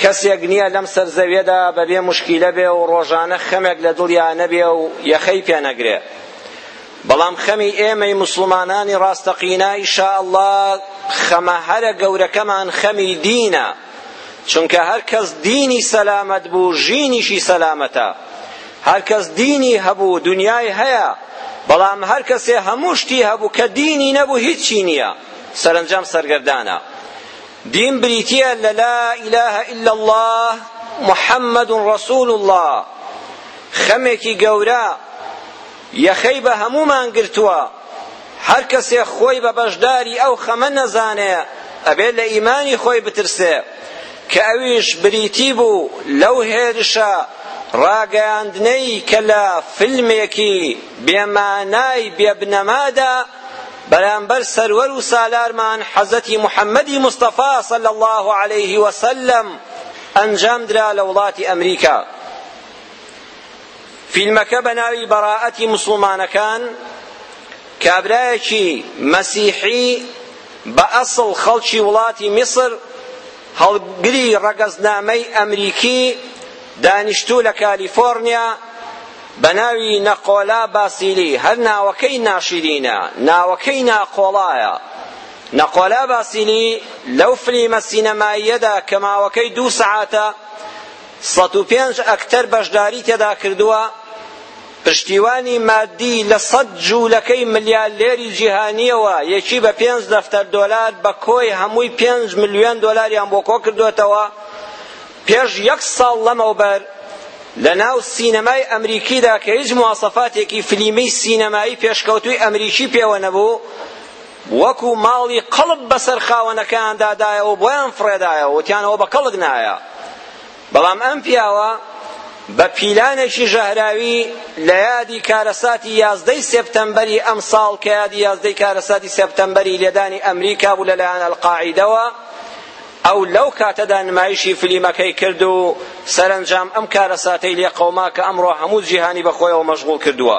کەسێک نیە لەم سەر زەویەدا بەبێ موشکیلە بێ و ڕۆژانە خەمێک لە دڵیا نەبێ و یەخەی پێ نەگرێ بەڵام خەمی ئێمەی موسڵمانانی ڕاستەقینە ئیشا ئەڵا خەمە هەرە گەورەکەمان خەمی دینە چونکە هەر کەس دینی سەلامەت بوو ژینیشی سەلامەتە هەر کەس دینی هەبوو دنیای هەیە بەڵام هەر کەسێ هەموو شتی هەبوو کە دینی نەبوو هیچی نییە سەرەنجام سەرگەردانە دین بریتییە لە لا اله الا اللە محمد رسول اللە خەمێکی گەورە یەخەی بە هەموومان گرتووە هەر کەسێ خۆی بە بەشداری ئەو خەمە نەزانێ ئەبێ لە ئیمانی خۆی بترسێ کە ئەویش بریتی بوو لەو هێرشە ڕاگەیاندنەی کە لە فیلمێکی بێمانای بێبنەمادا بەرامبەر سەروەر و سالارمان حەزرەتی محەمەدی مستەفا صلی اللە علیه وسلم ئەنجام درا لە وڵاتی ئەمریکا فیلمەکە بە ناوی بەڕائەتی مسوڵمانەکان کابرایەکی مەسیحی بە ئەسڵ خەڵکی وڵاتی میسر هەڵگری ڕەگەزنامەی ئەمریکی دانیشتوو لە کالیفۆرنیا بە ناوی نەقۆلا باسیلی، هەر ناوەکەی ناشیرینە، ناوەکەی ناقۆڵایە، نەقۆلا باسیلی لەو فلیمە سینەماییەدا کە ماوەکەی دوو سەعاتە، سەد و پێنج ئەکتەر بەشداری تێدا کردووە، پشتیوانی مادی لە سەد جوولەکەی ملیارلێری جیهانییەوە یەکی بە پێنج دەفتەر دۆلار بە کۆی هەمووی پێنج ملیۆن دۆلاریان بۆ کۆ کردۆتەوە پێش یەک ساڵ لەمەوبەر لە ناو سینەمای ئەمریکیدا کە هیچ مواسەفاتێکی فلیمی سینەمایی پێشکەوتووی ئەمریکی پێوە نەبوو وەکو ماڵی قەڵب بەسەر خاوەنەکەیاندا دایەوە بۆیان فڕێدایەوە وتیانەوە بە کەڵک نایە بەڵام ئەم پیاوە بە پیلانێکی ژەهراوی لە یادی کارەساتی یازدەی سێپتەمبەری ئەمساڵ کە یادی یازدەی کارەساتی سێپتەمبەری لێدانی ئەمریکا بوو لەلایەن ئەلقاعیدەوە ئەو لەو کاتەدا نمایشی فلیمەکەی کرد و سەرەنجام ئەم کارەساتەی لێ قەوما کە ئەمڕۆ هەموو جیهانی بە خۆیەوە مەشغوڵ کردووە.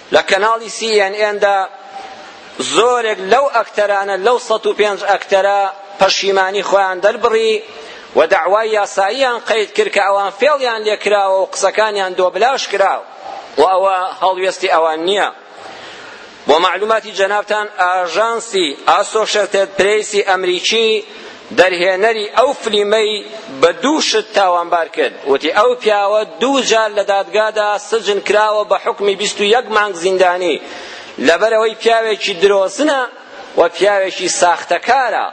لە کەناڵی سی ئێن ئێندا زۆرێک لەو ئەکتەرانە لەو سەد و پێنج ئەکتەرە پەشیمانی خۆیان دەربڕی و دەعوای یاساییان قەید کرد کە ئەوان فێڵیان لێکراوە و قسەکانیان دۆبلاژ کرا و ئەوە هەڵوێستی ئەوان نییە بۆ معلوماتی جەنابتان ئاژانسی ئاسۆشێتد پرێسی ئەمریکی دەرهێنەری ئەو فلیمەی بە دوو شت تاوانبار کرد، وتی ئەو پیاوە دوو جار لە دادگادا سجن کراوە بە حوکمی بیست و یەک مانگ زیندانی لەبەرئەوەی پیاوێکی درۆزنە و پیاوێکی ساختەکارە،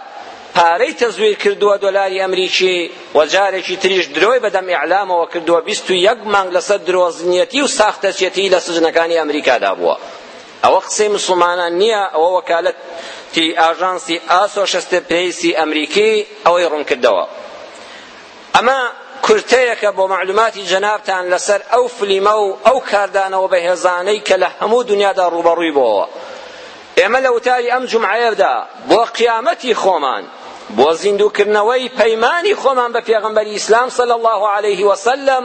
پارەی تەزویر کردووە دۆلاری ئەمریکی و جارێکی تریش درۆی بە دەم ئیعلامەوە کردووە بیست و یەک مانگ لەسەر درۆزنیەتی و ساختەچێتی لە سجنەکانی ئەمریکادا بووە. ئەوە قسەی موسڵمانان نییە، ئەوە وەکالەتی ئاژانسی ئاسۆشەستێد پرێیسی ئەمریکی ئەوەی ڕوونکردەوە. ئەمە کورتەیەکە بۆ مەعلوماتی جەنابتان لەسەر ئەو فلیمە و ئەو کاردانەوە بەهێزانەی کە لە هەموو دنیادا ڕووبەڕووی بۆوە. ئێمە لە وتاری ئەم جومعەیەدا بۆ قیامەتی خۆمان، بۆ زیندووکردنەوەی پەیمانی خۆمان بە پێغەمبەری ئیسلام صلی اللە علیه وسلم،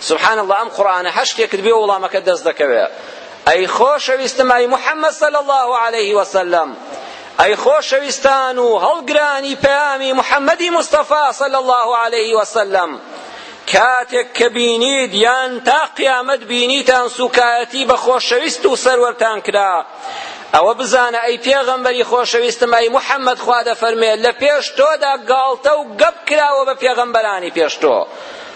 سبحان اللە ئەم قورئانە هەر شتێکت بێ وڵامەکەت دەست دەکەوێ ئەی خۆشەویستم ئەی محمد صلی الله علیه وسلم ئەی خۆشەویستان و هەڵگرانی پەیامی محمدی مستەفا صلی الله علیه وسلم کاتێک کە بینیت یان تا قیامەت بینیتان سوکایەتی بە خۆشەویست و سەروەرتان کرا ئەوە بزانە ئەی پێغەمبەری خۆشەویستم ئەی محەممەد خوا دەفەرمێ لە پێش تۆدا گاڵتە و گەپ کراوە بە پێغەمبەرانی پێش تۆ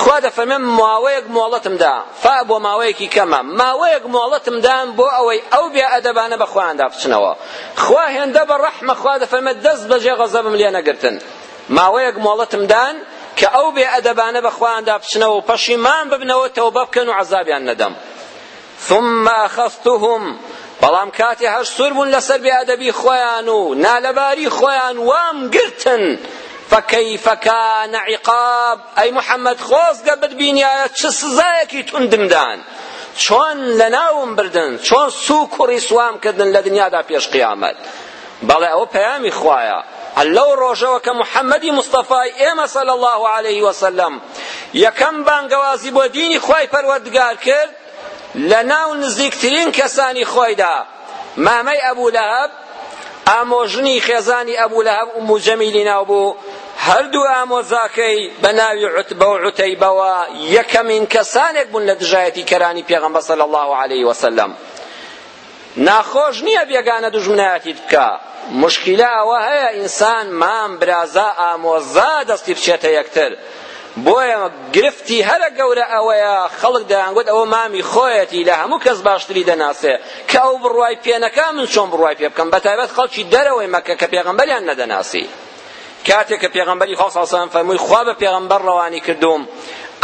خوا دەفەرمێ ماوەیەک مۆڵەتم دا فا بۆ ماوەیەکی کەمە ماوەیەک مۆڵەتم دان بۆ ئەوەی ئەو بێ ئەدەبانە بە خۆیاندا بچنەوە خوا هێندە بە ڕەحمە خوا دەفەرمێ دەست بەجێ غەزەبم لێ نەگرتن ماوەیەک مۆڵەتم دان کە ئەو بێ ئەدەبانە بە خۆیاندا بچنەوە و پەشیمان ببنەوە تەوبە بکەن و عەزابیان نەدەم ثم اخذتهم بەڵام کاتێ هەر سوور بوون لەسەر بێئەدەبی خۆیان و نالەباری خۆیان وام گرتن فكيف كان عقاب ئەی محەممەد خۆزگە بتبینیایە چ سزایەکی توندم دان چۆن لەناوم بردن چۆن سوک و ڕیسوام کردن لە دنیادا پێش قیامەت بەڵێ ئەوە پەیامی خوایە لەو ڕۆژەوە کە محەممەدی مستەفای ئێمە صلی الله عليه وسلم یەکەم بانگەوازی بۆ دینی خوای پەروەردگار کرد لە ناو نزیکترین کەسانی خۆیدا مامەی ئەبو لەهەب ئامۆژنی خێزانی ئەبو لەهەب ئوم جەمیلی ناوبوو هەردوو ئامۆزاکەی بە ناوی عوتبە و عوتەیبەوە یەکەمین کەسانێک بوون لە دژایەتی کەرانی پێغەمبەر صلی الله علیه وسلم ناخۆش نیە بێگانە دوژمنایەتیت بکا موشکیلە ئەوە هەیە ئینسان مام برازا ئامۆزا دەستی بچێتە یەکتر بۆیە گرفتی هەرە گەورە ئەوەیە خەڵک دەیانگوت ئەوە مامی خۆیەتی لە هەموو کەس باشتری دەناسێ کە ئەو بڕوای پێ نەکا من چۆن بڕوای پێ بکەم بەتایبەت خەڵکی دەرەوەی مەکە کە پێغەمبەریان نەدەناسی کاتێک کە پێغەمبەری خوا سەڵسەلام فەرمووی خوا بە پێغەمبەر ڕەوانی کردووم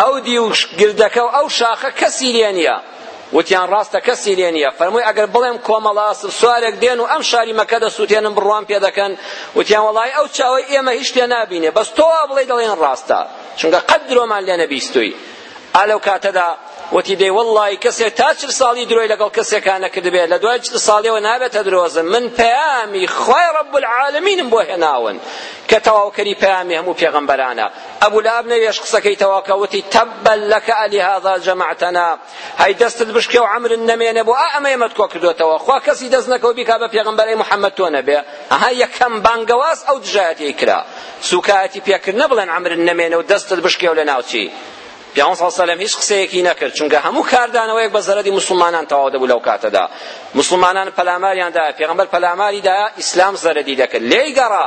ئەو دیو گردەکە و ئەو شاخە کەسی لێ نییە وتیان ڕاستە کەسی لێ نییە فەرمووی ئەگەر بڵێم کۆمەڵە ئەسپ سوارێک دێن و ئەم شاری مەکە دەسووتێنن بڕوام پێ دەکەن وتیان وەڵای ئەو چاوەی ئێمە هیچ لێ نابینێ بەس تۆ وا بڵێی دەڵێن ڕاستە چونکە قەت درۆمان لێ نەبیستووی ئا لەو کاتەدا وتی دەی وەڵڵی کەسێک تا چل ساڵی درۆی لەگەڵ کەسێکان نەکردبێت لە دوای چل ساڵیەوە نابێتە درۆزن من پەیامی خوای ڕەب العالمینم بۆ هێناون کە تەواوکەری پەیامی هەموو پێغەمبەرانە ئەبو لەهەب نەوێشت قسەکەی تەواو کە وتی تەبا لەک ئەلیهاذا جەمەعتەنا هەی دەستت بشکێ و عەمرت نەمێنێ بۆ ئا ئەمە ئێمەت کۆ کردۆتەوە خوا کەسی دەست نەکەو بیکا بە پێغەمبەر ئەی محەممەد تۆ نەبێ ئەها یەکەم بانگەواز ئەو دژایەتی کرا سوکایەتی پێکرد نەبڵێن عەمرت نەمێنێ و دەستت بشکێ و لە ناوچی پیامبر صلی الله علیه و هیچ قسەیەکی نەکرد چونکە هەموو کاردانەوەیەک بە زەرەدی موسڵمانان تەواو دەبوو لەو کاتەدا موسڵمانان پەلاماریان دا پێغەمبەر پەلاماری دا ئیسلام زەرەدی دەکرد لێی گەڕا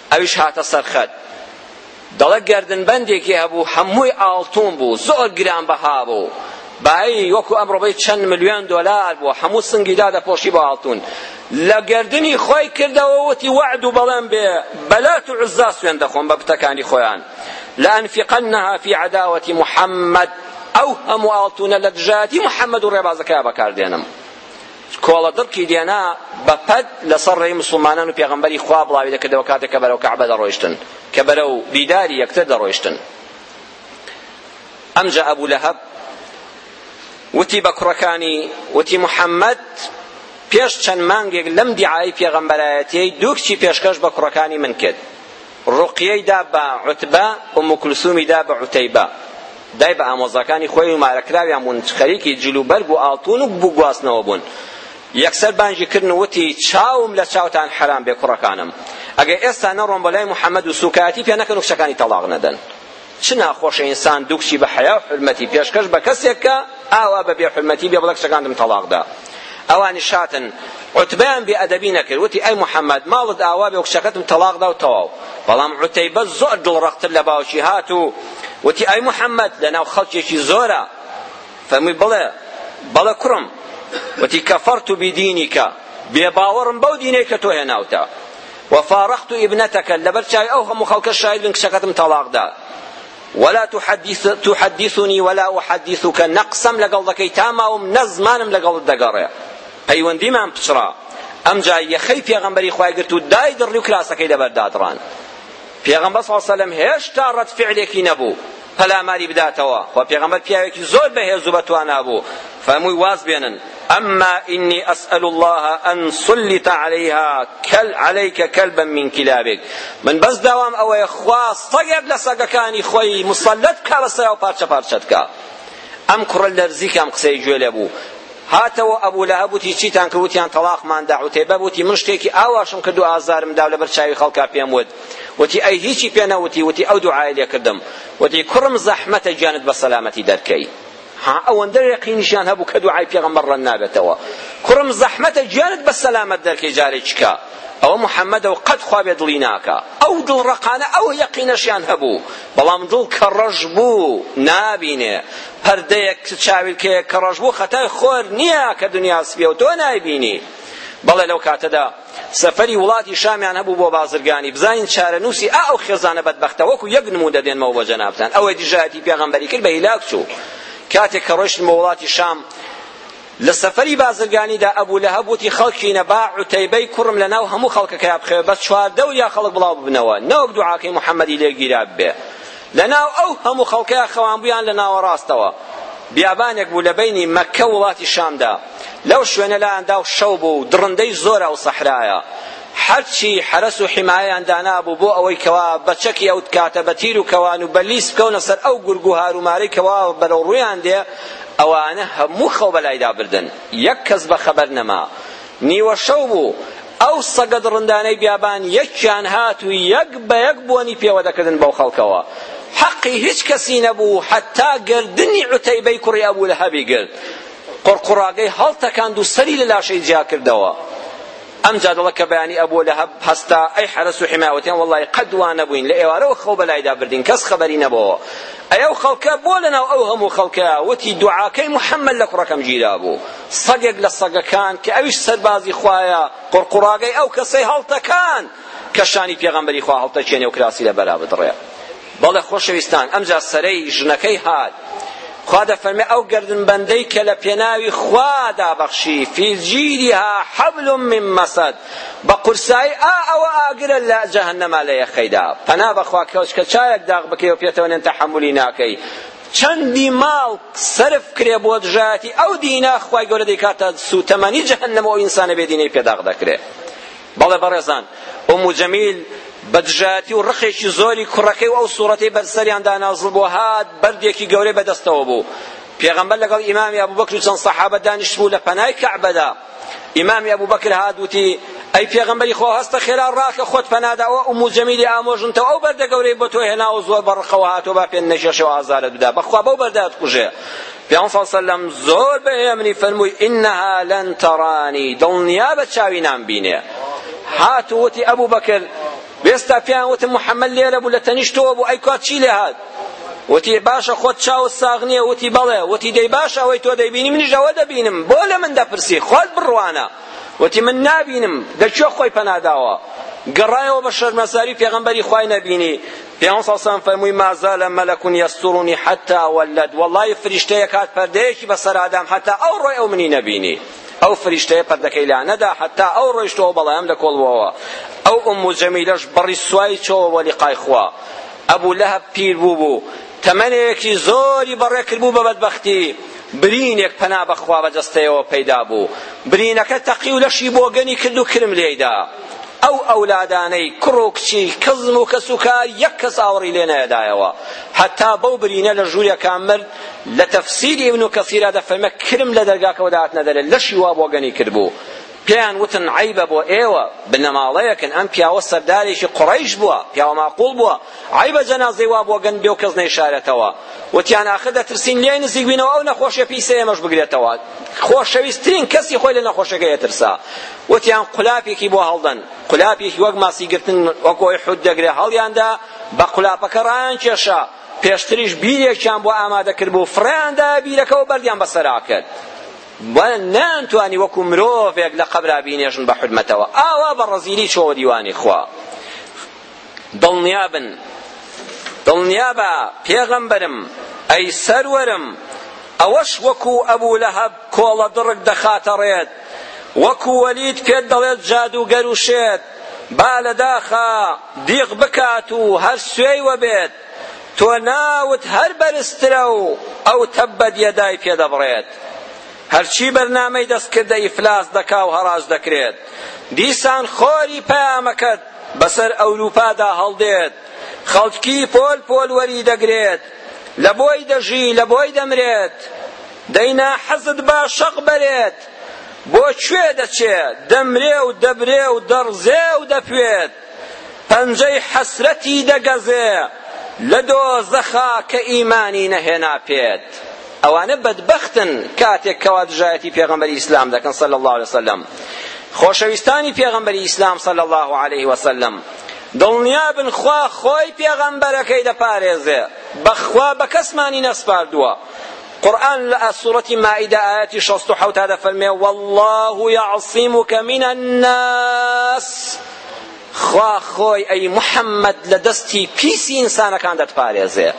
ئەویش هاتە سەر خەت دەڵێ گەردنبەندێکی هەبوو هەمووی ئاڵتوون بوو زۆر گرانبەها بوو بایی وەکو ئەمڕۆ بەی چەند ملیۆن دۆلار بوو هەموو سنگی دادەپۆشی بە ئاڵتوون لە گەردنی خۆی کردەوە وتی وعد و بەڵێن بێ بەلات و عزا سوێن دەخۆم بە بتەکانی خۆیان لەئەنفقنها فی عداوة محمد ئەو هەموو ئاڵتونە لە دژایەتی محمد و ڕێبازەکەیا بەکاردێنم کۆڵە دڕکی دێنا بە پەت لەسەر ڕێی مسوڵمانان و پێغەمبەری خوا بڵاوی دەکردەوە کاتێک کە بەرەو کەعبە دەڕۆیشتن کە بەرەو دیداری یەکتر دەڕۆیشتن ئەمجا ئەبو لەهەب وتی بە کوڕەکانی وتی محەممەد پێش چەند مانگێک لەم دیعای پێغەمبەرایەتیەی دوو کچی پێشکەش بە کوڕەکانی من کرد ڕوقیەی دا بە عوتبە ئومو کلسومی دا بە عوتەیبە دای بە ئامۆزاکانی خۆی و مارەکراویان بوون خەریکی جل و بەرگ و ئاڵتوون و بوو گواستنەوە بوون یەکسەر بانگی کردن و وتی چاوم لە چاوتان حەرام بێ کوڕەکانم ئەگەر ئێستا نەڕۆن بەلای محەممەد و سووکایەتی پێ نەکەن و کچەکانی تەڵاق نەدەن چ ناخۆشە ئینسان دوو کچی بە حەیا و حورمەتی پێشکەش بە کەسێک کا ئاوا بە بێ حورمەتی بێ بڵێ کچەکانتم تەڵاق دا ئەوانیش هاتن عوتبەیان بێ ئەدەبی نەکرد وتی ئەی محەممەد ماڵت ئاوا بێ و کچەکەتم تەڵاق دا و تەواو بەڵام عوتەیبە زۆر دڵڕەقتر لە باوکی هات و وتی ئەی محەممەد لەناو خەڵکێکی زۆرە فەرمووی بڵێ بەڵێ کوڕم وتی کەفەڕت بدینیکە بێ باوەڕم بەو دینەی کە تۆ هێناوتە و فارقت ابنتک لەبەر چاوی ئەو هەموو خەڵکە شاهید بن کچەکەتم تەڵاق دا ولا تحدث تحدثني ولا احدثك نقسم لەگەڵ دەکەی تا ماوم نە زمانم لەگەڵت دەگەڕێ پەیوەندیمان پچڕا ئەمجا یەخەی پێغەمبەری خوای گرت و دایدڕی و کراسەکەی لەبەر دادڕان پێغەمبەر صلی اللە علیە و سەلەم هێشتا ڕەد فعلێکی نەبوو پەلاماری بداتەوە، خۆ پێغەمبەر پیاوێکی زۆر بەهێز و بەتوانا بوو، فەرمووی واز بێنن، اما انی اسئل اللە ان سلط علیها کل علیک کلبا من کلابک، من بەس داوام ئەوەیە خوا سەگێک لە سەگەکانی خۆی مسلط بکا بەسەرا و پارچە پارچەت کا. ئەم کوڕە لەرزی کە ئەم قسەی گوێ لێبوو، هاتەوە ابو لهب وتی چیتان کرد وتیان تەڵاقمان دا عوتەیبە وتی من شتێکی ئاواشم کرد و ئازارم دا و لەبەر چاوی خەڵکا پێم وت وتی ئەی هیچی پێ نەوتی وتی ئەو دوعای لێ کردم وتی کوڕم زەحمەتە گیانت بە سەلامەتی دەرکەی ها ئەوەندە یەقینیشیان هەبوو کە دوعای پێغەمبەر ڕەن نابێتەوە کوڕم زەحمەتە گیانت بە سەلامەت دەرکەی جارێکیکە ئەوە محەممەدە و قەت خوا بێ دڵی ناکا ئەو دڵ ڕەقانە ئەو یەقینەشیان هەبوو بەڵام دڵ کە ڕەش بوو نابینێ پەردەیەک چاویلکەیەک کە ڕەش بوو خەتای خۆر نییە کە دنیا سپییە و تۆ نایبینی بەڵێ لەو کاتەدا سەفەری وڵاتی شامیان هەبوو بۆ بازرگانی بزانین چارەنووسی ئا ئەو خێزانە بەدبەختە وەکو یەک نموون دەدێنمەوە بۆ جەنابتان ئەوەی دژایەتی پێغەمبەری کرد بە هیلاک چوو کاتێک کە ڕۆیشتن بۆ وڵاتی شام لە سەفەری بازرگانیدا ئەبو لەهەب وتی خەڵکینە با عوتەیبەی کوڕم لە ناو هەموو خەڵکەکەیا بخەوێ بە چوار دەوریا خەڵک بڵاو ببنەوە نەوەک دوعاکەی محەممەدی لێ گیراببێ لە ناو ئەو هەموو خەڵکەیا خەوانبوویان لە ناوەڕاستەوە بیابانێک بوو لە بینی مەککە وڵاتی شامدا لەو شوێنە لایان دا و شەو بوو و دڕندەی زۆرە و سەحرایە هەرچی حەرەس و حیمایەیان دانابوو بۆ ئەوەی کەوا بە چەکی ئەو کاتە بە تیر و کەوان و بە لیس بکەونە سەر ئەو گورگ و هارومارەی کەوا بەرەو ڕوویان دێ ئەوانە هەموو خەو بەلایدا بردن یەک کەس بە خەبەر نەما نیوە شەو بوو ئەو سەگە دڕندانەی بیابان یەکیان هات و یەک بە یەک بۆنی پێوە دەکردن بەو خەڵکەوە حەقی هیچ کەسی نەبوو حەتا گردنی عوتەیبەی کوڕی ئەبوو لەهەبی گرت قڕقڕاگەی هەڵتەکاند و سەری لە لاشەی جیا کردەوە ئەم جادڵە کە بەیانی ئەبووە لە هەب هەستا ئەی حەرەس و حیمای وتیان وەڵڵاهی قەت وا نەبووین لە ئێوارەوە خەو بەلایدا بردین کەس خەبەری نەبۆوە ئەی ئەو خەڵکە بۆ لەناو ئەو هەموو خەڵکە وتی دوعاکەی محەممەد لە کوڕەکەم گیرا بوو سەگێک لە سەگەکان کە ئەویش سەربازی خوایە قڕقڕاگەی ئەو کەسەی هەڵتەکان کە شانی پێغەمبەری خوا هەڵتەکێنێ و کراسی لە بەرا بدڕێ بەڵێ خۆشەویستان ئەمجا سەرەی ژنەکەی هات خوا دەفەرمێ ئەو گردنبەندەی کە لە پێناوی خوادا بەخشی فی جیدها حبل من مسد بە قورسایی ئا ئەوە ئاگرە لە جەهەنەما لە یەخەیدا پەنا بەخوا کەوچ کە چاوێک داغ بکەی و پێتەوە نێن تەحەمولی ناکەی چەندی ماڵ سرف کرێ بۆ دژایەتی ئەو دینە خوای گەورە دەیکاتە سوتەمەنی جەهەنەم و ئینسانە بێدینەی پێداغ دەکرێ بەڵێ بەڕێزان، ئومو جەمیل بە دژایەتی و ڕقێکی زۆری کوڕەکەی و ئەو سوڕەتەی بەر سەریاندا نازڵ بووە هات بەردێکی گەورەی بە دەستەوە بوو. پێغەمبەر لەگەڵ ئیمامی ئەبوبەکر و چەند سەحابە دانیشتبوو لە پەنای کەعبەدا. ئیمامی ئەبوبەکر هات وتی، ئەی پێغەمبەری خوا هەستە خێرا ڕاکە خۆت پەنا داوە ئومو جەمیلی ئامۆژنتەوە ئەو بەردە گەورەی بۆ تۆ هێناوە زۆر بە ڕقەوە هاتووە با پێت نەکێشێ و ئازارت بدا بەخوا بەو بەردە ئەتکوژێ. پێغەمبەر صلی اللە علیە وسلم زۆر بە هێمنی فەرمووی انها لن ترانی دڵنیابە چاوی نامبینێ هات و وتی ئەبوبەکر بێستا پێیان وتم محەممەد لێرە بوو لە تەنیشتەوە بوو ئەی کات چی لێ هات وتی باشە خۆت چاوت ساغ نییە وتی بەڵێ وتی دەی باشە ئەوەی تۆ دەیبینی منیش ئەوە دەبینم بۆ لە من دەپرسی خۆت بڕوانە وتی من نابینم دەکوێ خۆی پەناداوە گەڕایەوە بە شەرمەزاری پێغەمبەری خوای نەبینی پێغەمبەر صلی اللە علیە وسلم فەرمووی ما زال ملک یسترنی حتی ولد وەڵڵاهی فریشتەیەک هات پەردەیەکی بەسەرادام هەتا ئەو ڕۆی ئەو منی نەبینی ئەو فریشتەیە پەردەکەی لا نەدا حتا ئەو ڕۆیشتەوە بەڵام لە کۆڵ بووەوە ئەو ئوم و جەمیلەش بەڕی سوای چۆوە بۆ لیقای خوا ئەبو لەهەب پیر بوو بوو تەمەنێکی زۆری بەڕێ کردبوو بە بەدبەختی برینێک پەنا بە خوا بە جەستەیەوە پەیدا بوو، برینەکە تەقی و لەشی بۆگەنی کرد و کرم لێی دا. ئەو ئەولادانەی کوڕ و کچی کزم و کەسوکار یەک کەس ئاوڕی لێ نەیەدایەوە. هەتا بەو برینە لە ژوورێکا مرد، لە تەفسیری ئیبن کەسیرا دەفەرمێ کرم لە دەرگاکەوە دەهاتنە دەرێ لەشی وا بۆگەنی کردبوو. پێیان وتن عەیبە بۆ ئێوە، بنەماڵەیەکن، ئەم پیاوە سەردارێکی قوڕەیش بووە، پیاوە ماقووڵ بووە، عەیبە جەنازەی وا بۆگەن بێ و کەس نەیشارێتەوە وتیان ئاخر دەترسین لێی نزیک بینەوە ئەو نەخۆشیە پیسە ئێمەش بگرێتەوە خۆشەویسترین کەسی خۆی لە نەخۆشەکە ئەترسا وتیان قولاپێکی بۆ هەڵدەن قولاپێکی وەک ماسی گرتن وەک ئەوی حوت دەگرێ هەڵیاندا بە قولاپەکە ڕایان کێشا پێشتریش بیرێکیان بۆ ئامادە کرد بوو فڕیاندا بیرەکەەوە بەردیان بەسەرا کرد نانتوانی وەکو مرۆڤێک لە قەبرا بینێژن بە حرمەتەوە ئاوا بە ڕەزیلی چۆوە دیوانی خوا دڵنیا بن دڵنیا بە پێغەمبەرم ئەی سەروەرم ئەوەش وەکو ئەبو لەهەب کۆڵە دڕک دەخاتە ڕێت وەکو وەلید پێت دەڵێت جادوگەر و شێت با لەداخا دیق بکات و هەر سوێی وەبێت تۆ ناوت هەر بەرزترە و ئەو تەبەت یەدای پێ دەبڕێت هەرچی بەرنامەی دەستکردە ئیفلاس دەکا و هەڕاج دەکرێت دیسان خۆری پەیامەکەت بەسەر ئەوروپادا هەڵدێت خەڵکی پۆل پۆل وەری دەگرێت لە بۆی دەژی لە بۆی دەمرێت دەی نا حەزت با شەق بەرێت بۆ کوێ دەچێ دەمرێ و دەبرێ و دەڕزێ و دەپوێت پەنجەی حەسرەتی دەگەزێ لە دۆزەخا کە ئیمانی نەهێنا پێت ئەوانە بەدبەختن کاتێک کەوا دژایەتی پێغەمبەری ئیسلام دەکەن صلی الله علیه وسلم خۆشەویستانی پێغەمبەری ئیسلام صلی الله علیه وسلم دڵنیابن خوا خۆی پێغەمبەرەکەی دەپارێزێ بەخوا بە کەسمانی نەسپاردووە قرآن لسورة مائدة آيات شصت حوت هذا فالمي والله يعصمك من الناس خوا خۆی ئەی محمد لە دەستی پیسی ئینسانەکان دەتپارێزێ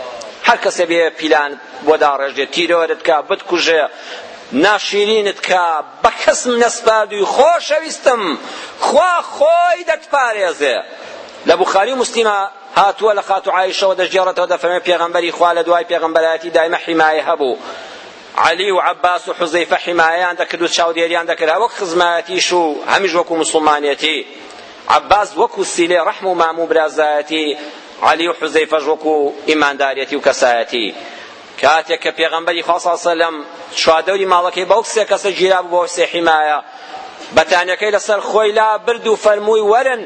هەر کەسێ بێ پیلان بۆ داڕێژێ تیرۆرت کا بتکوژێ ناشیرینت کا بە کەسم نەسپاردوی خۆشەویستم خوا خۆی دەتپارێزێ لە بوخاری و مسلیمە هاتووە لە خاتو عایشەوە دەژێڕێتەوە دەفەرمێ پێغەمبەری خوا لە دوای پێغەمبەرایەتی دایمە حیمایە هەبوو عەلی و عەباس و حوزەیفە حیمایەیان دەکرد و چاودێریان دەکرد هەروەک خزمایەتیش و هەمیش وەکو موسڵمانێتی عەباس وەکو سیلەی ڕەحم و مام و برازایەتی عەلی و حوزەیفەش وەکو ئیماندارێتی و کەسایەتی کاتێک کە پێغەمبەری خوا صلی الله علیه و سلم چواردەوری ماڵەکەی بەو سێ کەسە گیرا بوو بەو سێ حیمایە بەتانەکەی لەسەر خۆی لا برد و فەرمووی وەرن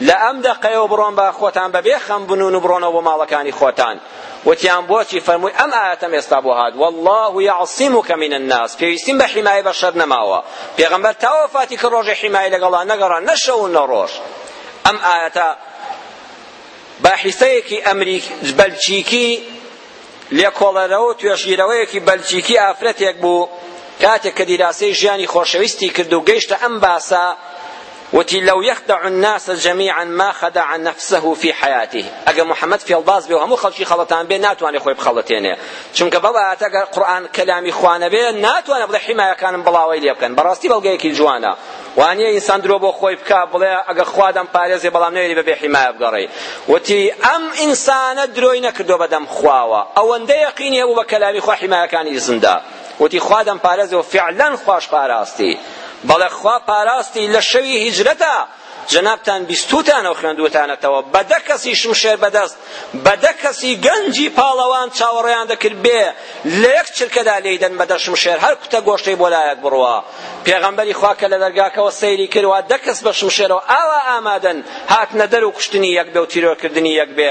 لە ئەم دەقەیەوە بڕۆن با خۆتان بەبێ خەم بنوون و بڕۆنەوە بۆ ماڵەکانی خۆتان وتیان بۆچی فەرمووی ئەم ئایەتەم ئێستا بۆ هات واللە یعصمک من الناس پێویستیم بە حیمایە بەشەر نەماوە پێغەمبەر تا وەفاتی کە ڕۆژێ حیمایە لەگەڵا نەگەڕا نە شەو و نە ڕۆژ ئەم ئایەتە باحیسەیەکی ئەمریک بەلجیکی لێکۆڵەرەوە و توێژگیرەوەیەکی بەلجیکی ئافرەتێک بوو کاتێک کە دیراسەی ژیانی خۆشەویستی کرد و گەیشتە ئەم باسە وتی، لو یخدع الناس جمیعا ما خدع نفسه فی حیاته، ئەگەر محمد فێڵباز بێ و هەموو خەڵکی خەڵەتان بێ ناتوانێ خۆی بخەڵەتێنێ، چونکە بەو ئایەتە گەر قورئان کەلامی خوا نەبێ ناتوانێ بڵێ حیمایەکانم بڵاوەی لێ بکەن، بەڕاستی بەڵگەیەکی جوانە، وانیە ئینسان درۆ بۆ خۆی بکا بڵێ ئەگەر خوا دەمپارێزێ بەڵام نەیەری بەبێ حیمایە بگەڕێی، وتی، ئەم ئینسانە درۆی نەکردووە بەدەم خواوە، ئەوەندە یەقینی هەبوو بە کەلامی خوا حیمایەکانی زندا. وتی خوا دەمپارێزێ و فعلەن خواش پاراستی بەڵێ خوا پاراستی لە شەوی هیجرەتا جەنابتان بیستوتانە و خوێندوتانەتەوە بە دە کەسی شمشێر بەدەست بە دە کەسی گەنجی پاڵەوان چاوەڕێیان دەکرد بێ لە یەک چرکەدا لێی دەن بە دە شمشێر هەر کوتە گۆشتەی بۆ لایەک بڕوا پێغەمبەری خوا کە لە دەرگاکەوە سەیری کرد وا دە کەس بە شمشێرەوە ئاوا ئامادەن هاتنە دەر و کوشتنی یەک بێ و تیرۆرکردنی یەک بێ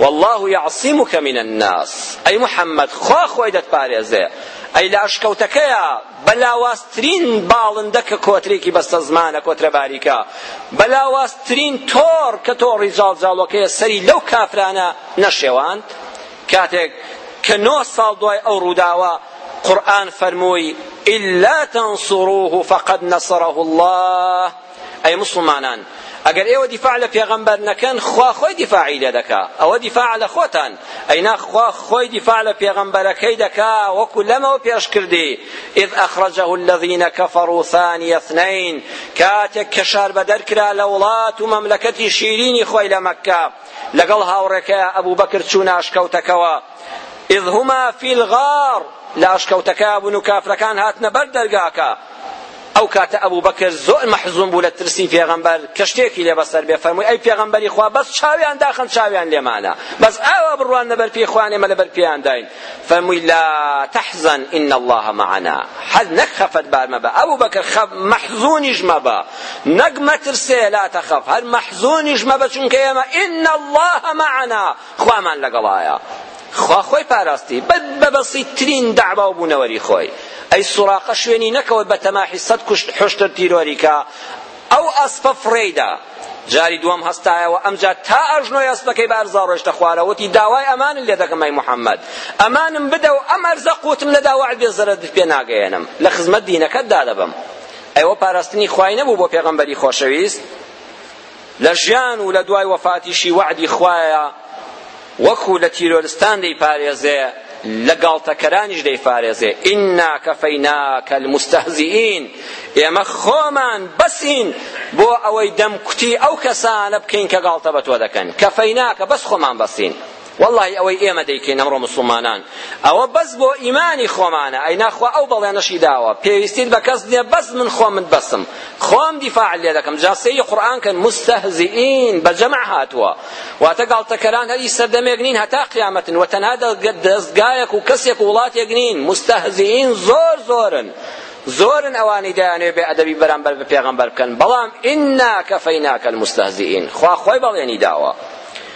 واللە یعصمک من الناس ئەی محمد خوا خۆی دەتپارێزێ ئەی لە ئەشکەوتەکەیا بە لاوازترین باڵندە کە کۆترێکی بەستەزمانە کۆترە باریکە بە لاوازترین تۆڕ کە تۆڕی جاڵجاڵۆکەیە سەری لەو کافرانە نەشێواند کاتێک کە نۆ ساڵ دوای ئەو ڕووداوە قورئان فەرمووی إلا تنصروه فقد نصره الله ئەی موسڵمانان ئەگەر ئێوە دیفاع لە پێغەمبەر نەکەن خوا خۆی دیفاعی لێ دەکا ئەوە دیفاع لە خۆتان ئەینا خوا خۆی دیفاع لە پێغەمبەرەکەی دەکا وەکو لەمەوە پێش کردی ئذ ئەخرجه الذین کفروا ثانی اثنین کاتێک کە شار بەدەر کرا لە وڵات و مەملەکەتی شیرینی خۆی لە مەککە لەگەڵ هاوڕێکەیە ئەبوو بەکر چوونە ئەشکەوتەکەوە إذ هما في الغار لە ئەشکەوتەکە بوون و کافرەکان هاتنە بەر دەرگاکە ئەو کاتە ئەبو بەکر زۆر مەحزون بوو لە ترسی پێغەمبەر کە شتێکی لێ بەسەر بێ فەرمووی ئەی پێغەمبەری خوا بەس چاویان داخەن چاویان لێمانە بەس ئاوا بڕواننە بەر پێی خوان ئێمە لەبەر پێیان داین فەرمووی لا تحزن ان الله معنا حەز نەک خەفەت بار مەبە ئەبو بەکر خەف مەحزونیش مەبە نەک مەترسێ لا تخف هەر مەحزونیش مەبە چونکە ئێمە ان الله معنا خوامان لەگەڵایە خوا خۆی پاراستی بە بەبەسیتترین دەعوا و بوونەوەری خۆی ئەی سوراقە شوێنی نەکەوت بە تەماحی سەد کوشت حشتر تیرۆری کە ئەو ئەسپە فڕێیدا جاری دووەم هەستایەوە ئەمجا تا ئەژنۆی ئەسپەکەی بارزا ڕۆیشتە خوارە وتی داوای ئەمانن لێ دەکەم ئەی محەممەد ئەمانم بدە و ئەم ئەرزە قوتم لە داوا بێ زەرەدت پێ ناگەیەنم لە خزمەت دینەکەت دادەبم ئەوە پاراستنی خوای نەبوو بۆ پێغەمبەری خۆشەویست لە ژیان و لە دوای وەفاتیشی وەعدی خوایە وەکو لە تیرۆرستان دەیپارێزێ لە گاڵتەکەرانیش دەیفارێزێ ئینا کەفەیناکە المستهزئین ئێمە خۆمان بەسین بۆ ئەوەی دەمکوتی ئەو کەسانە بکەین کە گاڵتە بە تۆ دەکەن کەفەیناکە بەس خۆمان بەسین وەڵاهی ئەوەی ئێمە دەیکەین ئەمڕۆ موسڵمانان ئەوە بەس بۆ ئیمانی خۆمانە ئەینا خوا ئەو بەڵێنەشی داوە پێویستیت بە کەس نییە بەس من خۆم من بەسم خۆم دیفاع لێ دەکەم جا سەیری قورئان کەن مستهزئین بە جەمع هاتووە واتە گاڵتەکەران هەر هیچ سەردەمێک نین هەتا قیامەتن و تەنها دەستگایەک و کەسێک و وڵاتێک نین مستهزئین زۆر زۆرن زۆرن ئەوانی دەیانەوێ بێ ئەدەبی بەرامبەر بە پێغەمبەر بکەن بەڵام ئینا کەفەیناکە المستهزئین خوا خۆی بەڵێنی داوە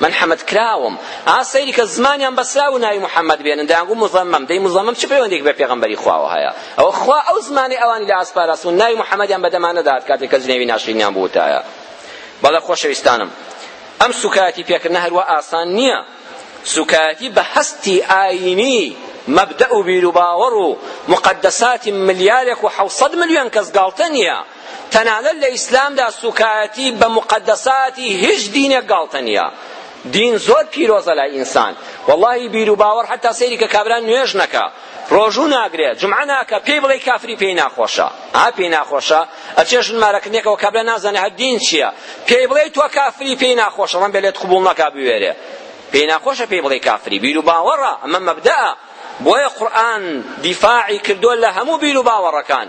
من حەمەد کراوم ئا سەیری کە زمانیان بەسرا بوو ناوی محمد بێنن دەیانگوو مزەمەم دەی مزەمەم چ پەیوەندێکی بە پێغەمبەری خواوە هەیە ئەوە خوا ئەو زمانەی ئەوانی لە ئاست پاراستون ناوی محمدیان بەدەما نەدات کاتێک کە جنێوی ناشرینیان بوتایە بەڵێ خۆشەویستانم ئەم سوکایەتی پێکردنە هەروا ئاسان نییە سوکایەتی بە هەستی ئاینی مەبدەئ و بیروباوەڕ و مقەدەساتی ملیارێک و حەوسەد ملیۆن کەس گاڵتە نییە تەنانەت لە ئیسلامدا سوکایەتی بە موقەدەساتی هیچ دینێک گاڵتە نیە دین زۆر پیرۆزە لای ئینسان واللهی بیرو باوەڕ حتا سەیری کە کابرا نوێژ نەکا ڕۆژوو ناگرێ جمعە ناکە پێی بڵێ کافری پێی ناخۆشە ها پێی ناخۆشە ئەچێ ژن مارەکردنێکەوە کابرا نازانێ هەر دین چییە پێی بڵێ تۆ کافری پێی ناخۆشە ڕەنبێ لێت قبوڵ نەکا بوێرێ پێی ناخۆشە پێی بڵێ کافری بیرو باوەڕە ئەمە مەبدەئە بۆیە قورئان دیفاعی کردوە لە هەموو بیر و باوەڕەکان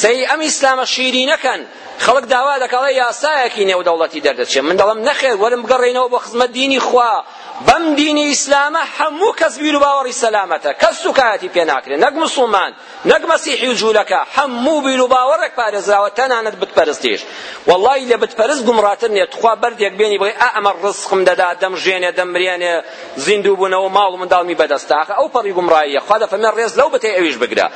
سەیری ئەم ئیسلامە شیرینە کەن خەڵک داوا دەکا ئەڵێ یاسایەکی نێودەوڵەتی دەردەچێ من دەڵێم نەخێر وەرن بگەڕێینەوە بۆ خزمەت دینی خوا بەم دینی ئیسلامە هەموو کەس بیر و باوەڕی سەلامەتە کەس سوکایەتی پێ ناکرێ نەک موسڵمان نەک مەسیحی و جولەکە هەموو بیر و باوەڕێک پارێزراوە تەنانەت بتپەرستیش وەڵڵاهی لە بتپەرست گومڕاتر نیە توخوا بەردێک بێنی بڵێ ئا ئەمە ڕزقم دەدا دەمژێنێ دەمرێنێ زیندوو بوونەوە ماڵ و منداڵمی بەدەستە ئاخە ئەو پەڕی گومڕاییە خوا دەفەرمێ ڕێز لەو بتەی ئەویش بگرە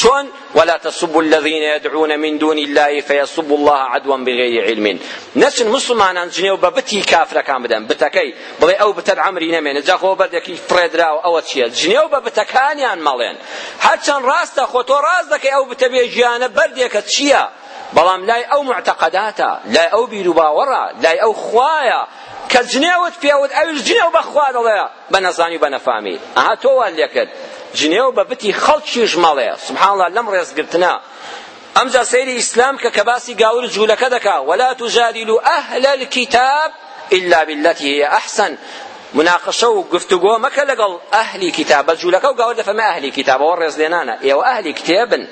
چۆن ولا تسبوا الذين يدعون من دون الله فيسبوا الله عدوا بغير علم نەچن مسلمانان جنێو بە بتی کافرەکان بدەن بتەکەی بڵێ ئەو بتەت عەمری نەمێنێ جا خۆ بەردێکی فڕێدراوە ئەوە چییە جنێو بە بتەکانیان مەڵێن هەرچەند ڕاستە خۆ تۆ ڕاست دەکەی ئەو بتە بێ ژیانە بەردێکە چییە بەڵام لای ئەو معتەقەداتە لای ئەو بیروباوەڕە لای ئەو خوایە کە جنێوت پێوت ئەوش جنێو بەخوا دەڵێ بە نەزانی و بە نەفامی ئەها تۆ وان لێکرد جنێو بە بتی خەڵکیش مەڵێ سبحان الله لەم ڕێزگرتنە ئەمجا سەیری ئیسلام کە کە باسی گاور جولەکە دەکا ولا تجادلوا اهل الكتاب الا بالتي هي احسن مناقشە و گفتوگۆ مەکە لەگەڵ ئەهلی کتاب بە جوولەکە و گاور دەفەمە ئەهلی کتابەوە ڕێزلێنانە ئێوە ئەهلی کتێبن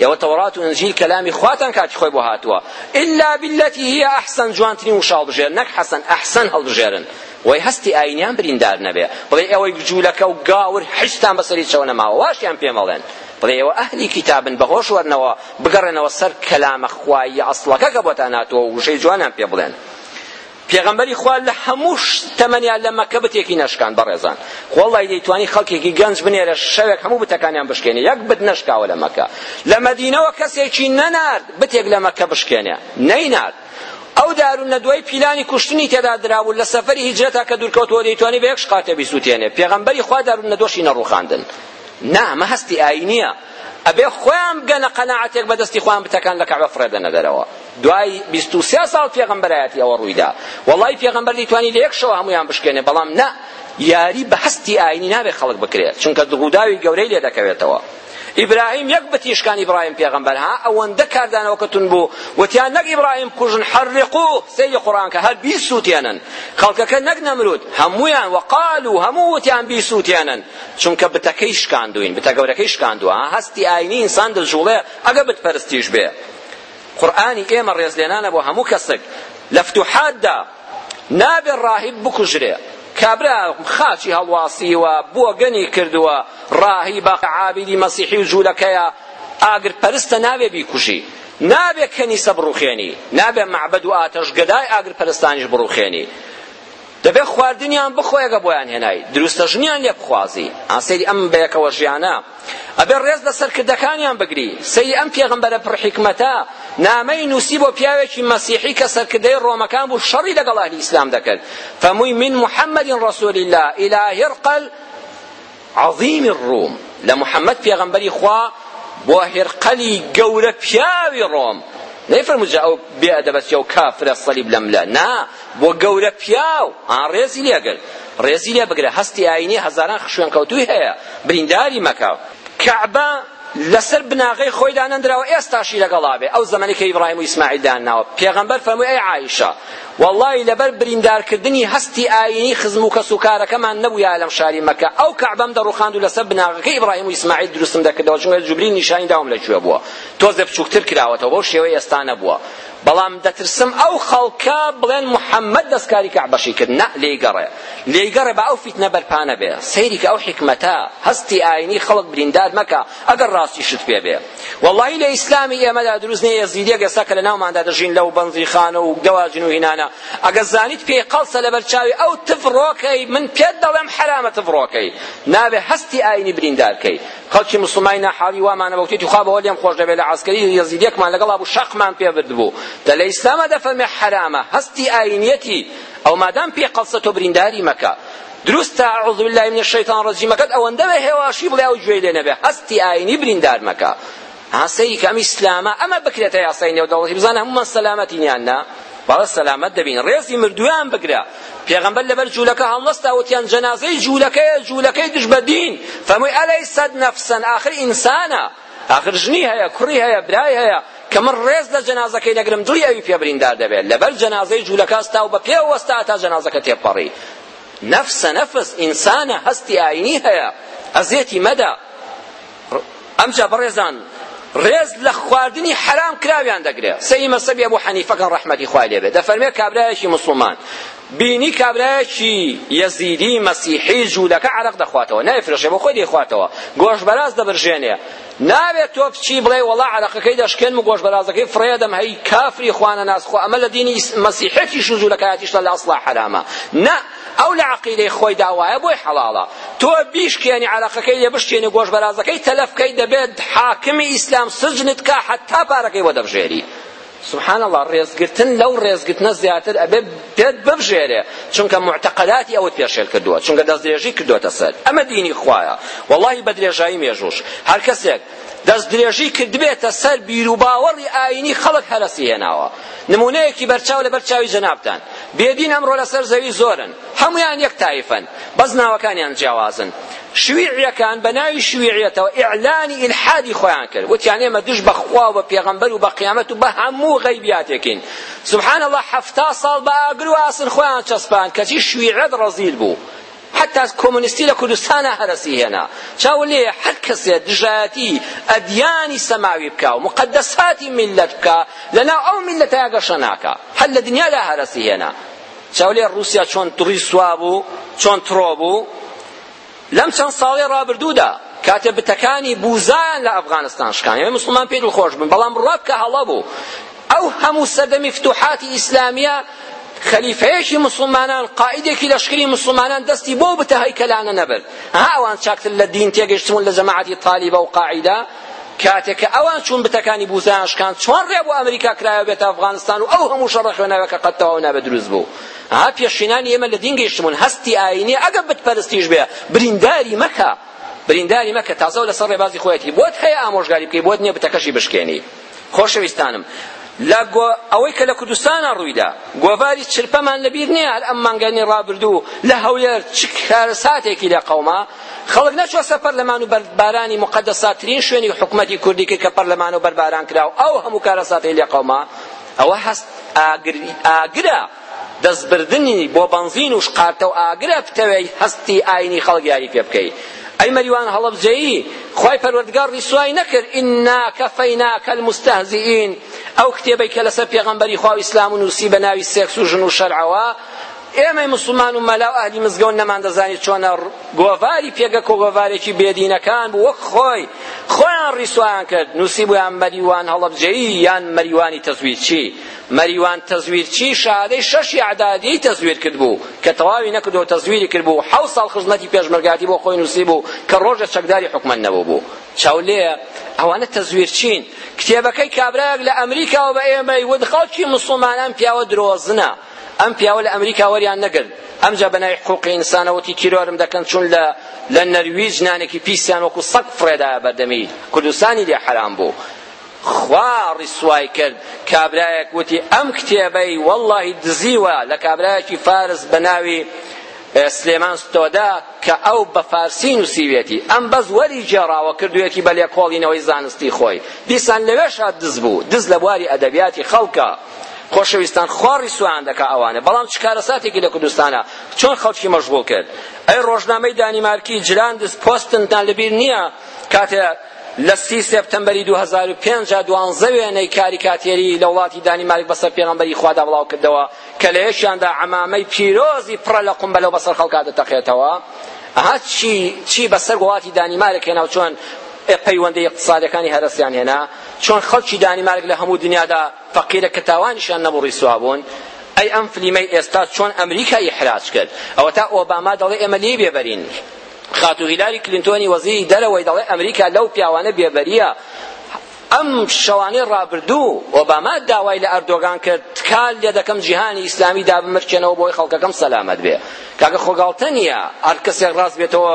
ئێوە تەورات و ئنجیل کەلامی خواتان کاتی خۆی بۆ هاتووە ئللا باللەتی هی ئەحسن جوانترین وشە هەڵبژێر نەک حەسەن ئەحسن هەڵبژێرن وەی هەستی ئاینیان بریندار نەبێ بڵێ ئێوەی جوولەکە و گاور حیزتان بەسەری چەوە نەماوە واشیان پێ مەڵێن بڵێ ئێوە ئەهلی کیتابن بەهۆش وەرنەوە بگەڕێنەوە سەر کەلامە خواییە ئەسڵەکە کە بۆتان هاتووە و وشەی جوانیان پێ بڵێن پێغەمبەری خوا لە هەموو تەمەنیا لە مەکە بتێکی نەشکان بەڕێزان وەڵڵای دەیتوانی خەڵکێکی گەنج بنێرە شەوێک هەموو بتەکانیان بشکێنێ یەک بت نەشکاوە لە مەکە لە مەدینەوە کەسێکی نەنارد بتێک لە مەکە بشکێنێ نەینارد ئەو دارو نەدوای پیلانی کوشتنی تێدا درابوو لە سەفەری هیجرەتا کە دوورکەوتەوە دەیتوانی بە یەک شقاتە بیسووتێنێ پێغەمبەری خوا دارو نەدۆشی نەڕوخاندن نا ئەمە هەستی ئاینیە ئەبێ خۆیان بگەنە قەناعەتێک بە دەستی خۆیان بتەکان لە کەعبە فڕێدەنە دەرەوە دوای بیست و سێ ساڵ پێغەمبەرایەتی ئەوە ڕوویدا وەڵی پێغەمبەر دەیتوانی لە یەک شەوە هەمویان بشکێنێ بەڵام نا یاری بە هەستی ئاینی نابێ خەڵک بکرێت چونکە دڕووداوی گەورەی لێ دەکەوێتەوە ئیبراهیم یەک بتیشکان ئیبراهیم پێغەمبەر ها ئەوەندە کاردانەوە کە تون بوو وتیان نەک ئیبراهیم کوژن حەرقو سەیری قورآن کە هەر بیسووتێنن خەڵکەکە نەک نەمرود هەمویان وەقالو هەموو وتیان بیسووتێنن چونکە بتەکەی شکاندووین بتە گەورەکەی شکاندووە هەستی ئاینی ئینسان دەجوڵێ ئەگە بت پەرستیش بێ قورئانی ئێمە ڕێزلێنانە بۆ هەموو کەسێک لە فتوحاتدا نابێ ڕاهیب بکوژرێ کابرا خاچی هەڵواسیوە بۆگەنی کردووە ڕاهیبە عابیدی مەسیحی و جوولەکەیە ئاگر پەرستە نابێ بیکوژی نابێ کەنیسە بڕوخێنی نابێ معبد و ئاتەش گەدای ئاگر پەرستانیش بڕوخێنی دەبێت خواردنیان بخۆی ئەگە بۆیان هێنای دروستە ژنیان لێ بخوازی ئا سەیری ئەم بەیەکەوە ژیانە ئەبێ ڕێز لە سەرکردەکانیان بگری سەیری ئەم پێغمبەرە پڕ حیکمەتە نامەی نووسی بۆ پیاوێکی مەسیحی کە سەرکردەی ڕۆمەکان بوو شەڕی لەگەڵ ئەهلی ئیسلام دەکرد فەمووی من محمد رسول الله إلى هرقل عەظیم الروم، لە محمد پێغەمبەری خوا بۆ هرقلی گەورە پیاوی ڕۆم، نەیفەرموو جا ئەو بێ ئەدەبە چیە و کافرە صلیب لەم لە، نا بۆ گەورە پیاو، ها ڕێزی لێ گرت، ڕێزی لێ بگرە هەستی ئاینی هەزاران خشوێنکەوتووی هەیە، برینداری مەکە. کەعبە لەسەر بناغەی خۆی دانەندرا و ئێستاشی لەگەڵا بێ ئەو زەمەنی کە ئیبراهیم و ئیسماعیل دانناوە پێغەمبەر فەرمووی ئەی عائیشە وەڵڵاهی لەبەر بریندارکردنی هەستی ئایینی خزم و کەس و کارەکەمان نەبوویایە لەم شاری مەکە ئەو کەعبەم دەڕوخاند و لەسەر بناغەکەی ئیبراهیم و ئیسماعیل دروستم دەکردەوە چونکە جوبریل نیشانی داوم لە کوێ بووە تۆزێ بچووکتر کراوەتەوە بەو شێوەی ئێستا نەبووە بەڵام دەترسم ئەو خەڵکە بڵێن محەممەد دەستکاری کەعبەشی کرد نا لێی گەڕێ لێی گەڕێ با ئەو فیتنە بەرپانە بێ سەیری کە ئەو حیکمەتە هەستی ئاینی خەڵک بریندار مەکە ئەگەر ڕاستیشت پێ بێ وەڵڵاهی لە ئیسلامی ئێمەدا دروست نییە یەزیدیەک ئێستا کە لە ناوماندا دەژین لەو بەنزیخانە و گەواجن و هینانە ئەگەر زانیت پێی قەڵسە لەبەر چاوی ئەو تف ڕۆکەی من پێت دەڵێم حەرامە تف ڕۆکەی نابێ هەستی ئاینی بریندارکەی خەڵکی موسڵمانی ناحاڵی وامانە بە وتێتی خوا بەوە لێم خۆش دەبێت لە عەسکەری یەزیدێکمان لەگەڵا بوو شەقمان پێ بردبوو دە لە ئیسلاما دەفەرمێ حەرامە هەستی ئاینیەتی ئەو مادام پێی قەڵسە تۆ برینداری مەکە دروستە اعوذ بالله من الشیطان الرجیمەکەت ئەوەندە بە هێواشی بڵێ ئەو گوێی لێ نەبێ هەستی ئاینی بریندار مەکە ها سەیری کە ئەم ئیسلامە ئەمە بکرێتە یاسای نێودەوڵەتی بزانە هەموومان سەلامەتین یان نا بەڵێ سەلامەت دەبین ڕێزی مردویان بگرە پێغەمبەر لەبەر جوولەکە هەڵنەستا وتیان جەنازەی جوولەکەیە جوولەکەی دژ بە دین فەرمووی ئەلەیسەت نەفسەن ئاخر ئینسانە ئاخر ژنی هەیە کوڕی هەیە برای هەیە کە من ڕێز لە جەنازەکەی نەگرم دڵی ئەوی پێ بریندار دەبێت لەبەر جەنازەی جوولەکە هەستا و بە پێ وەستا تا جەنازەکە تێپەڕی نەفسە نەفس ئینسانە هەستی ئاینی هەیە ئەزێتی مەدە ئەمجا بەڕێزان ڕێز لە خواردنی حەرام کراویان دەگرێ سەی مەسەبی ئەبو حەنیفەکان ڕەحمەتی خوای لێبێ دەفەرمێ کابرایەکی مسلمان بینی کابرایەکی یەزیدی مەسیحی جوولەکە عەرەق دەخواتەوە نایفرۆشێ بۆ خۆی دەیخواتەوە گۆش بەراز دەبرژێنێ ناوێت تۆ بچی بڵێ وەڵا عەرەقەکەی دەشکێنم و گۆش بەرازەکەی فڕێدەم هەی کافری خوانە ناس خۆ ئەمە لە دینی مەسیحێکی شوزوولەکایەتیش لە ئەسڵا حەرامە نا ئەو لە عەقیدەی خۆیدا وایە بۆی حەڵاڵە تۆ بیشکێنی عەرەقەکەی لێ بشکێنی گۆشت بەرازەکەی تەلەف بکەی دەبێت حاکمی ئیسلام سجنت کا حەتا پارەکەی بۆ دەبژێری سبحان الله ڕێزگرتن لەو ڕێزگرتنە زیاتر ئەبێ پێت ببژێرێ چونکە معتەقەداتی ئەوت پێشێل کردووە چونکە دەستدرێژی کردووەتە سەر ئەمە دینی خوایە وەڵاهی بە درێژایی مێژووش هەر کەسێک دەستدرێژی کردبێتە سەر بیروباوەڕی ئایینی خەڵک هەرەسی هێناوە نمونەیەکی بەرچاو لەبەر چاوی جەنابتان بێدین ئەمڕۆ لەسەر زەوی زۆرن هەمویان یەک تایفەن بەس ناوەکانیان جیاوازن شویعیەکان بە ناوی شویعیەتەوە ئیعلانی ئیلحادی خۆیان کرد وتیان ئێمە دژ بە خوا و بە پێغەمبەر و بە قیامەت و بە هەموو غەیبیاتێکین سبحان الله حەفتا ساڵ بە ئاگر و ئاسن خۆیان چەسپان کەچی شویعەت ڕەزیل بوو حەتا کۆمۆنیستی لە کوردستانا هەرەسی هێنا چاو لێیە هەر کەسێ دژایەتی ئەدیانی سەماوی بکا و مقەدەساتی میللەت بکا لەناو ئەو میللەتەیا گەشە ناکا هەر لە دنیادا هەرەسی هێنا چاو لێ ڕووسیا چۆن دڕی سوا بوو چۆن تڕۆ بوو لەم چەند ساڵی ڕابردوودا کاتێ بتەکانی بوزایان لە ئەفغانستان شکان ئێمە موسڵمان پێی دڵخۆش بن بەڵام ڕەبکە هەڵە بوو ئەو هەموو سەردەمی فتوحاتی ئیسلامیە خەلیفەیەکی مسلمانان قائیدێکی لەشکری مسلمانان دەستی بۆ بتە هەیکەلانە نەبرد ها ئەوان چاکتر لە دین تێگەشتون لە جەماعەتی تالیبە و قاعیدە کاتێک کە ئەوان چوون بتەکانی بوزیان شکان چۆن ڕێ بۆ ئەمریکا کرایەوە بێتە ئەفغانستان و ئەو هەموو شەڕە خوێناوە کە قەد تەواو نابێ دروست بوو ها پێشینانی ئێمە لە دین گەیشتمون هەستی ئاینی ئەگە بتپەرستیش بێ برینداری مەکە برینداری مەکە تازەو لەسەر ڕێبازی خۆیەتی بۆت هەیە ئامۆژگاری بکەی بۆت نییە بتەکەشی بشکێنی خۆشەویستانم، لە گۆ ئەوەی کە لە کوردستانا ڕوویدا، گۆڤاری چرپەمان لە بیر نییە هەر ئەم مانگانەی ڕابردوو لە هەولێر چ کارەساتێکی لێ قەوما، خەڵک نەچووە سەر پەرلەمان و بەردبارانی موقەدەساترین شوێنی حکومەتی کوردی کرد کە پەرلەمانە و بەرباران کرا و ئەو هەموو کارەساتەی لێ قەوما، ئەوە هەست ئاگر ئاگرە. دەستبردنی بۆ بەنزین و شقارتە و ئاگر ئەبتەوێی هەستی ئاینی خەڵک یاری پێ بکەی ئەی مەریوان هەڵەبجەیی خوای پەروەردگار ڕیسوای نەکرد ئینا کەفەیناکە المستەهزیین ئەو کتێبەی کە لەسەر پێغەمبەری خوا و ئیسلام و نووسی بە ناوی سێکس و ژن و شەرعەوە ئێمەی مسلمان و مەلا و ئەهلی مزگەوت نەماندەزانی چۆنە گۆڤاری پێگە کۆ گۆڤارێکی بێدینەکان بوو وەک خۆی خۆیان ڕیسوایان کرد نووسیبوویان مەریوان هەڵەبجەیی یان مەریوانی تەزویرچی مەریوان تەزویرچی شەهادەی شەشی ئیعدادیی تەزویر کردبوو کە تەواوی نەکردو تەزویری کردبوو، حەوت ساڵ خزمەتی پێشمەرگایەتی بۆ خۆی نووسیبوو کە ڕۆژێ چەکداری حکومەت نەبووبوو. چاو لێیە ئەوانە تەزویرچین. کتێبەکەی کابرایەک لە ئەمریکاوە بە ئێمەی وت خەڵکی موسڵمان ئەم پیاوە درۆزنە. ئەم پیاوە لە ئەمریکا وەریان نەگرت. ئەمجا بە ناوی حقوقی ئینسانەوە وتی تیرۆرم دەکەن چون لە لە نەرویج نانێکی پیسیان وەکو سەگ فڕێدایە بەردەمی کوردستانی لێ حەرام بوو. خوا ڕیسوای کرد کابرایەک وتی ئەم کتێبەی وەڵڵاهی دزیوە لە کابرایەکی فارس بە ناوی سلێمان ستۆدا کە ئەو بە فارسی نووسیوێتی ئەم بەس وەری گێڕاوە کردوێتی بە لێکۆڵینەوەی زانستی خۆی دیسان لەوێشا دز بوو دز لە بواری ئەدەبیاتی خەڵکە خۆشەویستان خوا ڕیسوان دەکا ئەوانە بەڵام چ کارەساتێکی لە کوردستانە چۆن خەڵکی مەشغوڵ کرد ئەی ڕۆژنامەی دانیمارکی جلاندس پۆستنتان لەبیر نییە کاتێ لە سی سێپتەمبەری دوو هەزار و پێنج دوانزە وێنەی کاریکاتێری لە وڵاتی دانیمارک بەسەر پێغەمبەری خوادا بڵاو کردەوە کە لە یەکیاندا عەمامەی پیرۆزی پڕە لە قومبەلەو بەسەر خەڵکا دەتەقێتەوە ئەها چی چی بەسەر وڵاتی دانیمارک هێنا و چۆن پەیوەندی اقتصادەکانی هەرەسیان هێنا چۆن خەڵکی دانیمارک لە هەموو دنیادا فەقیرە کە تاوانیشیان نەبوو ڕیسوا بوون ئەی ئەم فلیمەی ئێستا چۆن ئەمریکا ئیحراج کرد ئەوە تا ئۆباما دەڵێ ئێمە لێی بێبەرین خاتوو هیلاری کلینتۆنی وەزیری دەرەوەی دەڵێ ئەمریکا لەو پیاوانە بێبەرییە ئەم شەوانەی ڕابردوو ئۆباما داوای لە ئەردۆگان کرد تکال لێ دەکەم جیهانی ئیسلامی دابمرکێنەوە بۆی خەڵکەکەم سەلامەت بێ کاکە خۆگاڵتە نییە هەر کەسێک ڕاست بێتەوە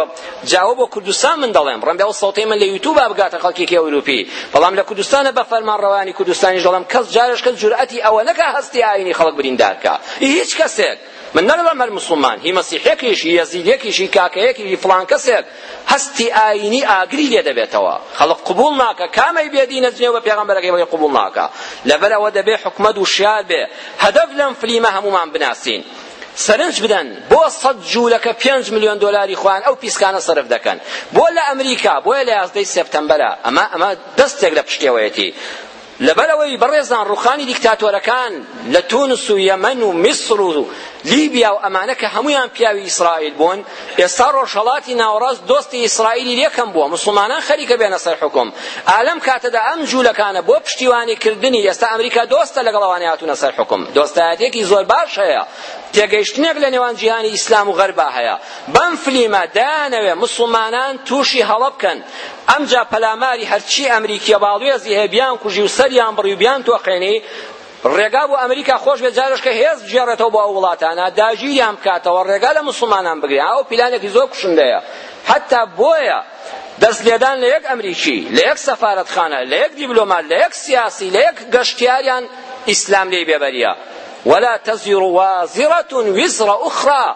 جاوە بۆ کوردستان من دەڵێم ڕەنبێ ئەو سەوتەی من لە یوتوبا بگاتە خەڵکێکی ئەوروپی بەڵام لە کوردستانە بە فەرمان ڕەوانی کوردستانیش دەڵێم کەس جارش کەس جورئەتی ئەوە نەکا هەستی ئاینی خەڵک بریندارکا هیچ کەسێک من نەدەڵێم هەر مسوڵمان هی مەسیحێکیش هی یەزیدێکیش هی کاکەیەکی هی فڵان کەسێک هەستی ئاینی ئاگری لێ دەبێتەوە خەڵک قبوڵ ناکە کامەی بێدینە جنێو بە پێغەمبەرەکەی بڵێ قبوڵ ناکە لەبەر ئەوە دەبێ حکومەت وشیار بێ هەدەف لەم فلیمە هەمومان بناسین سەرنج بدەن بۆ سەد جوولەکە پێنج ملیۆن دۆلاری خۆیان ئەو پیسکانە سەرف دەکەن بۆ لە ئەمریکا بۆیە لە یازدەی سێپتەمبەرە ئەمە ئەمە دەستێک لە پشتێوەیەتی لەبەر ئەوەی بەڕێزان ڕوخانی دیکتاتۆرەکان لە تونس و یەمەن و میسر و لیبیا و ئەمانە کە هەمویان پیاوی ئیسرائیل بوون ئێستا ڕۆژهەڵاتی ناوەڕاست دۆستی ئیسرائیلی لێ کەم بووە موسڵمانان خەریکە بێنە سەر حوکم ئالەم کاتەدا ئەم جوولەکانە بۆ پشتیوانی کردنی ئێستا ئەمریکا دۆستە لەگەڵ ئەوانەی هاتوونە سەر حوکم دۆستایەتیەکی زۆر باش هەیە تێگەیشتنێک لە نێوان جیهانی ئیسلام و غەربا هەیە بەم فلیمە دانەوێ مسلمانان تووشی هەڵە بکەن ئەمجا پەلاماری هەرچی ئەمریکیە باڵوێزی هەیە بیان کوژی و سەریان بڕی و بیان تۆقێنی ڕێگا بۆ ئەمریکا خۆش بێ جارش کە هێز بگێڕێتەوە بۆ ئەو وڵاتانە داگیریان بکاتەوە ڕێگا لە مسوڵمانان بگرێ ئەو پیلانێکی زۆر کوشندەیە هەتا بۆیە دەست لێدان لە یەک ئەمریکی لە یەک سەفارەتخانە لە یەک دیبلۆمات لە یەک سیاسی لە یەک گەشتیاریان ئیسلام لێی بێبەریە ولا تزر وازرة وزر أخرى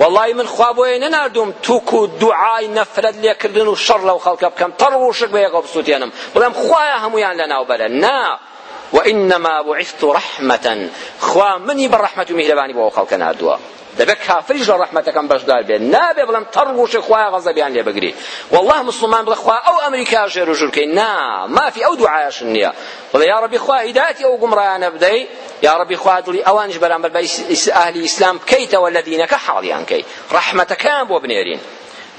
وەڵڵاهی من خوا بۆیە نەناردووم تووک و دوعای نەفرەت لێکردن و شەڕ لەو خەڵکە بکەم تەڕ و شک بەیەکەوە بسووتێنم بڵێم خوایە هەموویان لەناو بەرە نا وئینما بعثت رحمة خوا منی بە ڕەحمەت و میهرەبانی بۆ ئەو خەڵکە ناردووە دەبێت کافریش لە ڕەحمەتەکەم بەشدار بێت نابێ بڵێم تەڕ وشێ خوایە غەزەبیان لێ بگری والله مسلمان بڵێ خوا ئەو ئەمریکا ژێر و ژوورکەی نا مافی ئەو دوعایەشن نییە بڵێ یا ڕەبی خوا هیدایەتی ئەو گومڕایانە بدەی یاڕەبی خوا دڵی ئەوانیش بەرامبەر بە ئەهلی ئیسلام بکەیتەوە لە دینەکە حاڵیان کەی ڕەحمەتەکەیان بۆ بنێرین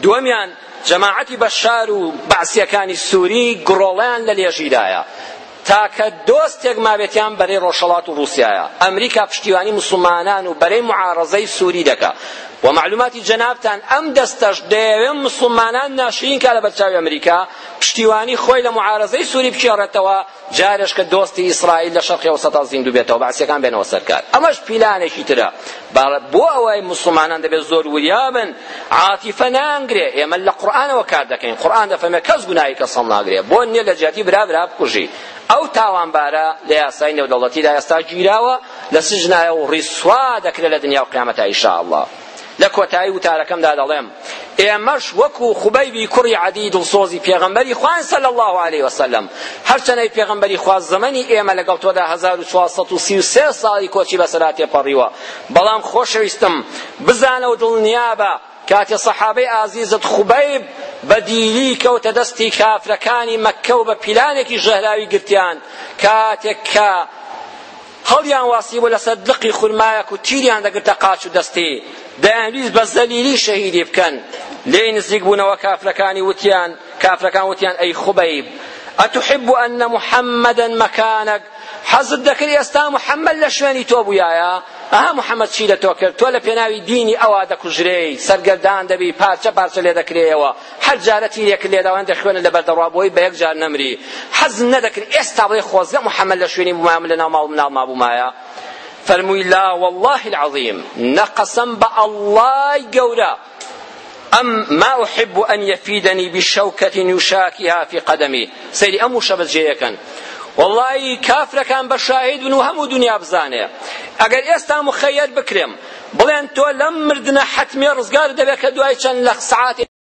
دووەمیان جەماعەتی بەشار و بەعسیەکانی سووری گڕۆڵیان لە لێژیدایە تاکە دۆستێک مابێتیان بەرەی ڕۆژهەڵات و ڕوسیایە ئەمریکا پشتیوانی مسلمانان و بەرەی معارەزەی سووری دەکا و معلوماتی جەنابتان ئەم دەستەش دەیەوێ مسلمانان ناشرین کا لە بەرچاوی ئەمریکا پشتیوانی خۆی لە معارەزەی سووری بکێڕێتەوە جارێش کە دۆستی ئیسرائیل لە شەرقی ئەوسەتا زیندوو بێتەوە بەعسیەکان بێنەوە سەر کار ئەمەش پیلانێکی ترە بۆ ئەوەی موسڵمانان دەبێت زۆر وریا بن عاتیفە نانگرێ ئێمە لە قورئانەوە کار دەکەین قورئان دەفەرمێ کەس گوناهی کەس هەڵ ناگرێ بۆ نییە لە جیاتی برا برا بکوژی ئەو تاوانبارە لە یاسای نێودەوڵەتیدا ئێستا گیراوە لە سجنایە و ڕیسوا دەکرێت لە دنیا و قیامەتا ئیشاءاللە لە کۆتایی وتارەکەمدا دەڵێم، ئێمەش وەکو خوبەیبی کوڕی عەدی دڵسۆزی پێغەمبەری خوان صلی اللە علیە وسلم، هەرچەنەی پێغەمبەری خوا زەمەنی ئێمە لەگەڵ تۆدا هەزار و چوار سەد و سی و سێ ساڵی کۆچی بەسەرا تێپەڕیوە، بەڵام خۆشەویستم بزانە و دڵنیابە کاتێ صەحابەی ئازیزت خوبەیب بە دیلی کەوتە دەستی کافرەکانی مەککە و بە پیلانێکی ژەهراوی گرتیان کاتێک کە هەڵیان واسیبوو لەسەر دڵقی خورمایەک و تیریان دەگرتە قاچ و دەستی دەیانویست بە زەلیلی شەهیدی بکەن لێی نزیک بوونەوە کافرەکانی وتیان کافرەکان وتیان ئەی خوبەیب ئەتحب أن محمدا مكانك حەزت دەکرد ئێستا محەممەد لە شوێنی تۆ بوویایە ئەها محەممەد چی لە تۆ کرد تۆ لە پێناوی دینی ئەوا دەکوژرێی سەرگەردان دەبی پارچە پارچە لێ دەکرێیەوە هەر جارە تیرێکت لێ داوە هەندێک خوێنت لە بەر دەڕوا بۆی بە یەک جار نەمری حەزم نەدەکرد ئێستا بڵێی خۆزگە محەمەد لە شوێنی بومایە من لەناو ماڵ و مناڵ مابومایە فەرمووی لا والله العظیم نە قەسەم بە ئەڵڵای گەورە ئەم ما أحب أن يفيدني بشوكة يشاكها في قدمي سەیری ئەم وشە بەجێیەکەن وەڵی کافرەکان بە شاهید بن و هەموو دنیا بزانێ ئەگەر ئێستا مخەیەر بکرێم بڵێن تۆ لەم مردنە حەتمێ ڕزگار دەبێت کە دوای چەند لە سعاتی